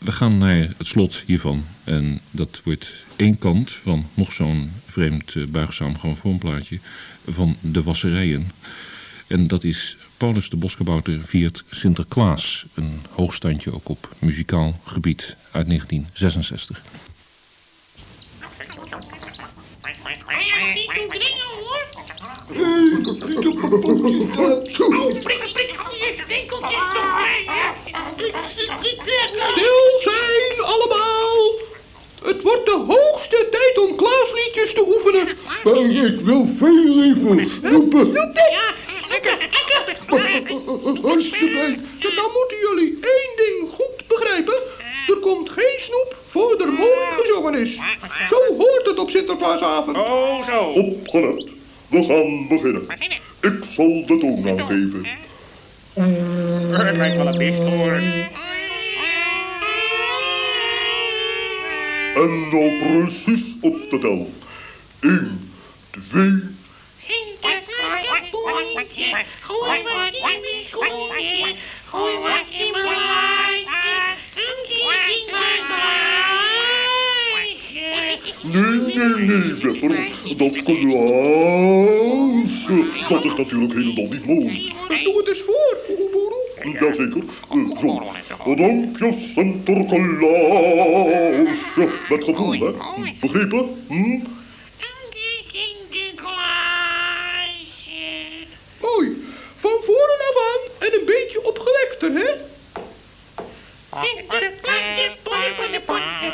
we gaan naar het slot hiervan. En dat wordt één kant van nog zo'n vreemd uh, buigzaam grammofoonplaatje van de wasserijen. En dat is Paulus de Boskabouter viert Sinterklaas. Een hoogstandje ook op muzikaal gebied uit 1966. Niet doen dringen, hoor. Oh, prikken, prikken, je winkeltjes toch Stil zijn, allemaal. Het wordt de hoogste tijd om Klaasliedjes te oefenen. Maar ik wil veel liever roepen. Ja, lekker, lekker. Alsjeblieft. En dan moeten jullie één ding goed begrijpen. Er komt geen snoep voor er mooi gezongen is. Op Sinterklaasavond. Oh, zo. Opgelet. We gaan beginnen. Ik zal de toon aangeven. Het lijkt wel een. En nou precies op de tel. 1, 2, lijntje. Gooi wat in. Gooi Nee, Wepper. Dat eh, dat is natuurlijk helemaal niet mooi. Doe het eens voor, Oeboeroe. Jazeker, uh, zo. Dankje Sinterklaas. Ja, met gevoel, hè? Begrepen? Hm? Mooi. Van voren af aan en een beetje opgewekter, hè?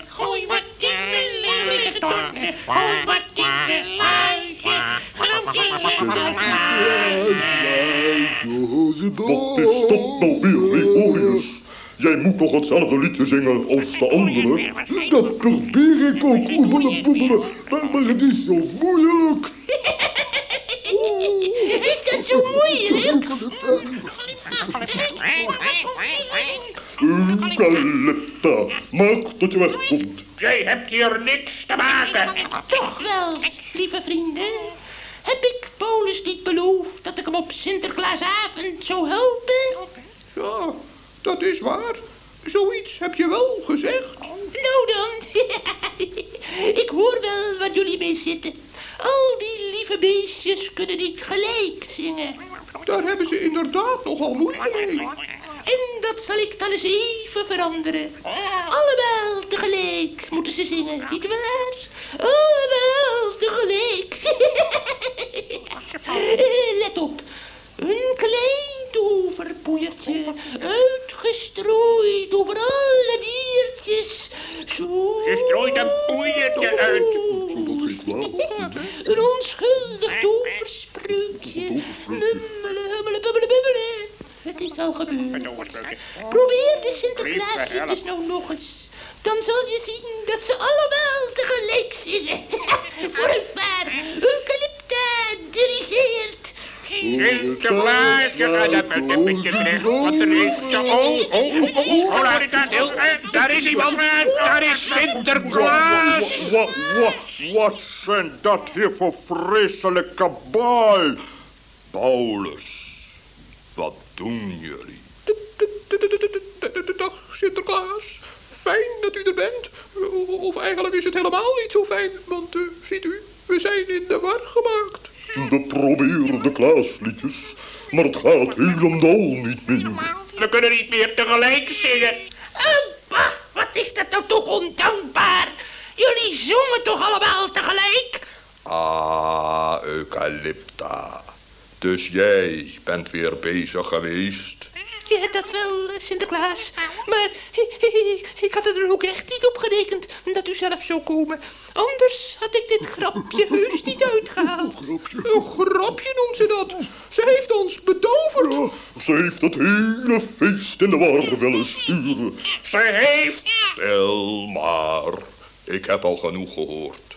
Gooi de Gooi wat in de lijntje. Glampje in Wat is dat nou weer, Gregorius? Jij moet toch hetzelfde liedje zingen als de anderen? Dat probeer ik ook, oebele boebele. Maar het is zo moeilijk. [laughs] Is dat zo moeilijk? Eucalypta, maak dat je wegkomt. Jij hebt hier niks te maken. Toch wel, lieve vrienden. Heb ik Paulus niet beloofd dat ik hem op Sinterklaasavond zou helpen? Ja, dat is waar. Zoiets heb je wel gezegd. Nou dan, [laughs] ik hoor wel waar jullie mee zitten. Al die lieve beestjes kunnen niet gelijk zingen. Daar hebben ze inderdaad nogal moeite mee. En dat zal ik dan eens even veranderen. Allemaal tegelijk moeten ze zingen, niet waar? Allemaal tegelijk. Let op. Een klein toverpoeiertje, uitgestrooid over alle diertjes. Zo. Je strooit een poeiertje uit. Een onschuldig toverspreukje. Mummelen, hummelen, bubbelen, bubbelen. Het is al gebeurd. Probeer de Sinterklaasliedjes nou nog eens. Dan zal je zien dat ze allemaal tegelijk zingen. Vooruitvaar, Eucalypta dirigeert. Sinterklaas, je gaat beetje terecht, want er is... Oh, oh, oh, oh, oh, hola, daar is iemand, daar is Sinterklaas. Wat, wat, wat zijn dat hier voor vreselijke baal? Paulus, wat doen jullie? Dag Sinterklaas. Fijn dat u er bent. Of eigenlijk is het helemaal niet zo fijn, want uh, ziet u, we zijn in de war gemaakt. We proberen de Klaasliedjes, maar het gaat helemaal niet meer. We kunnen niet meer tegelijk zingen. Bah, wat is dat nou toch ondankbaar? Jullie zongen toch allemaal tegelijk? Ah, Eucalypta. Dus jij bent weer bezig geweest? Ja, dat wel, Sinterklaas. Maar [laughs] ik had er ook echt niet op gerekend dat u zelf zou komen. Anders had ik dit grapje [laughs] heus niet uitgehaald. Een grapje noemt ze dat. Ze heeft ons. Ze heeft het hele feest in de war willen sturen. Ze heeft... Stil maar. Ik heb al genoeg gehoord.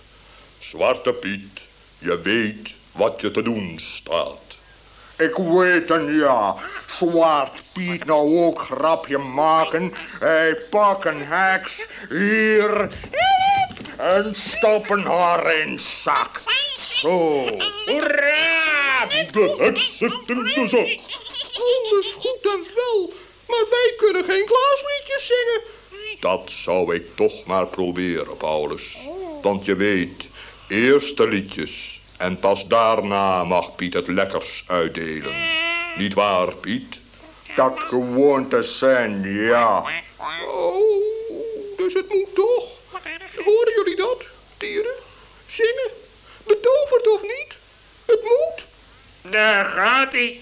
Zwarte Piet, je weet wat je te doen staat. Ik weet het, ja. Zwart Piet nou ook grapje maken. Hij pak een heks hier en stoppen haar in zak. Zo. Hoera! De heks zit in de zak. Alles goed en wel, maar wij kunnen geen Klaasliedjes zingen. Dat zou ik toch maar proberen, Paulus. Want je weet, eerst de liedjes en pas daarna mag Piet het lekkers uitdelen. Niet waar, Piet? Dat gewoontes zijn, ja. Oh, dus het moet toch? Horen jullie dat, dieren? Zingen? Betoverd of niet? Het moet. Daar gaat hij.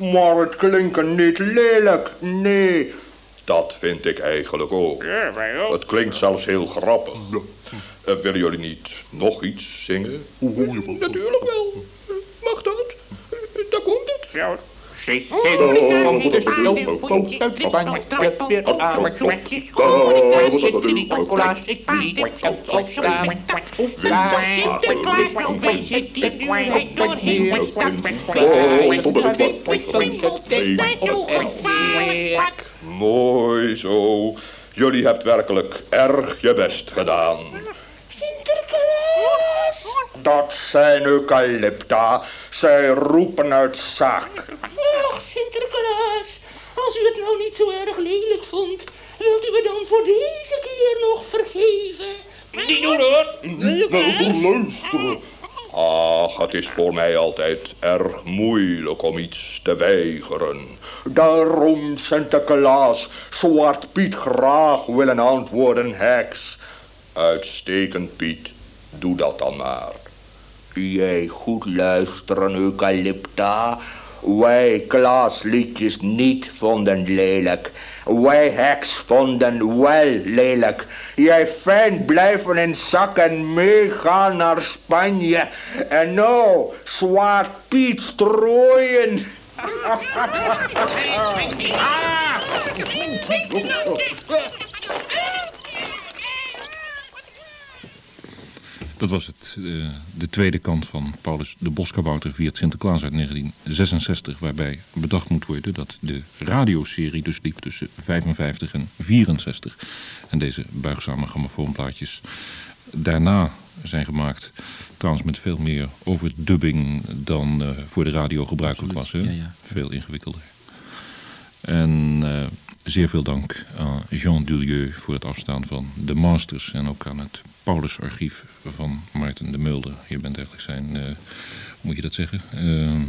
Maar het klinkt niet lelijk, nee. Dat vind ik eigenlijk ook. Ja, wij ook. Het klinkt zelfs heel grappig. Uh, willen jullie niet nog iets zingen? Natuurlijk wel. Mag dat? Daar komt het. Mooi zo. Jullie hebt werkelijk erg je best gedaan. Dat zijn eucalypta. Zij roepen uit zaak. Sinterklaas, als u het nou niet zo erg lelijk vond, wilt u me dan voor deze keer nog vergeven? Niet doen hoor. Nou, luisteren. Ach, het is voor mij altijd erg moeilijk om iets te weigeren. Daarom Sinterklaas Zwart Piet graag willen antwoorden heks. Uitstekend Piet, doe dat dan maar. Jij goed luisteren, Eucalypta. Wij Klaasliedjes niet vonden lelijk. Wij heks vonden wel lelijk. Jij fijn blijven in zak en meegaan naar Spanje. En nou, Zwart Piet strooien. Dat was het, eh, de tweede kant van Paulus de Boskabouter viert Sinterklaas uit 1966... waarbij bedacht moet worden dat de radioserie dus liep tussen 55 en 64. En deze buigzame grammofoonplaatjes daarna zijn gemaakt... trouwens met veel meer overdubbing dan eh, voor de radio gebruikelijk was. Hè? ja, ja. Veel ingewikkelder. En eh, zeer veel dank aan Jean Dulieu voor het afstaan van de masters... en ook aan het Paulusarchief van Maarten de Mulder. Je bent eigenlijk zijn, hoe moet je dat zeggen? Ehm,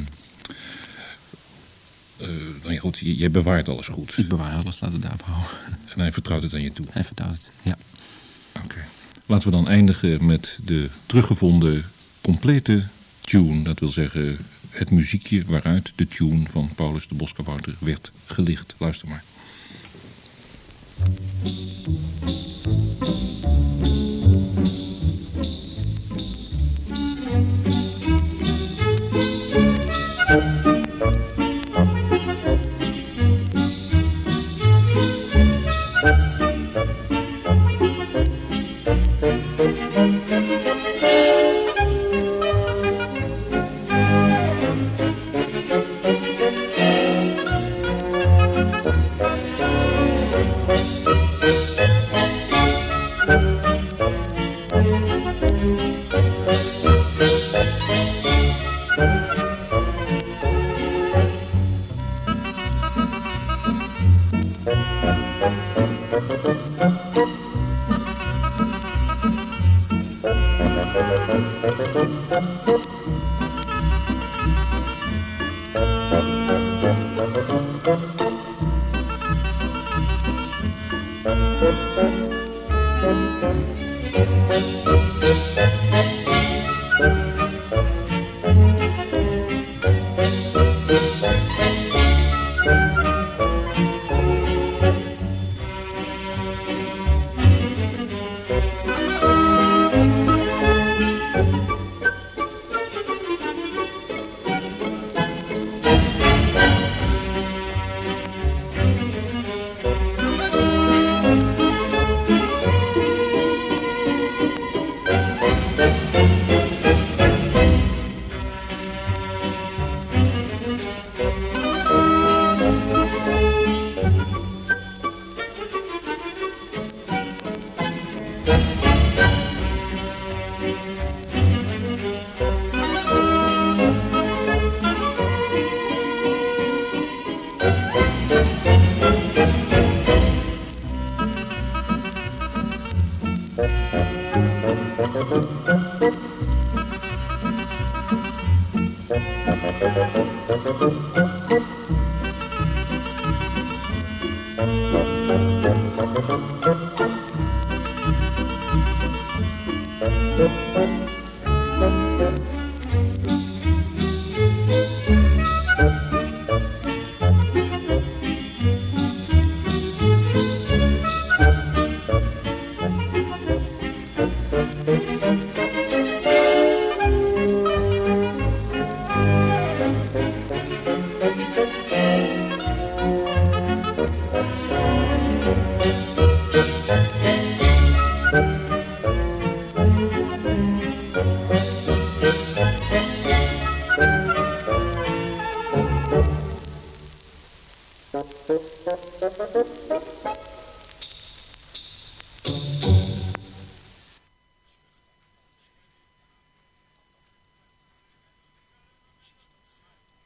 eh, nou ja, goed, jij bewaart alles goed. Ik bewaar alles, laten we daarop houden. En hij vertrouwt het aan je toe. Hij vertrouwt het, ja. Oké. Laten we dan eindigen met de teruggevonden complete tune. Dat wil zeggen het muziekje waaruit de tune van Paulus de Boskabouter werd gelicht. Luister maar. Thank you.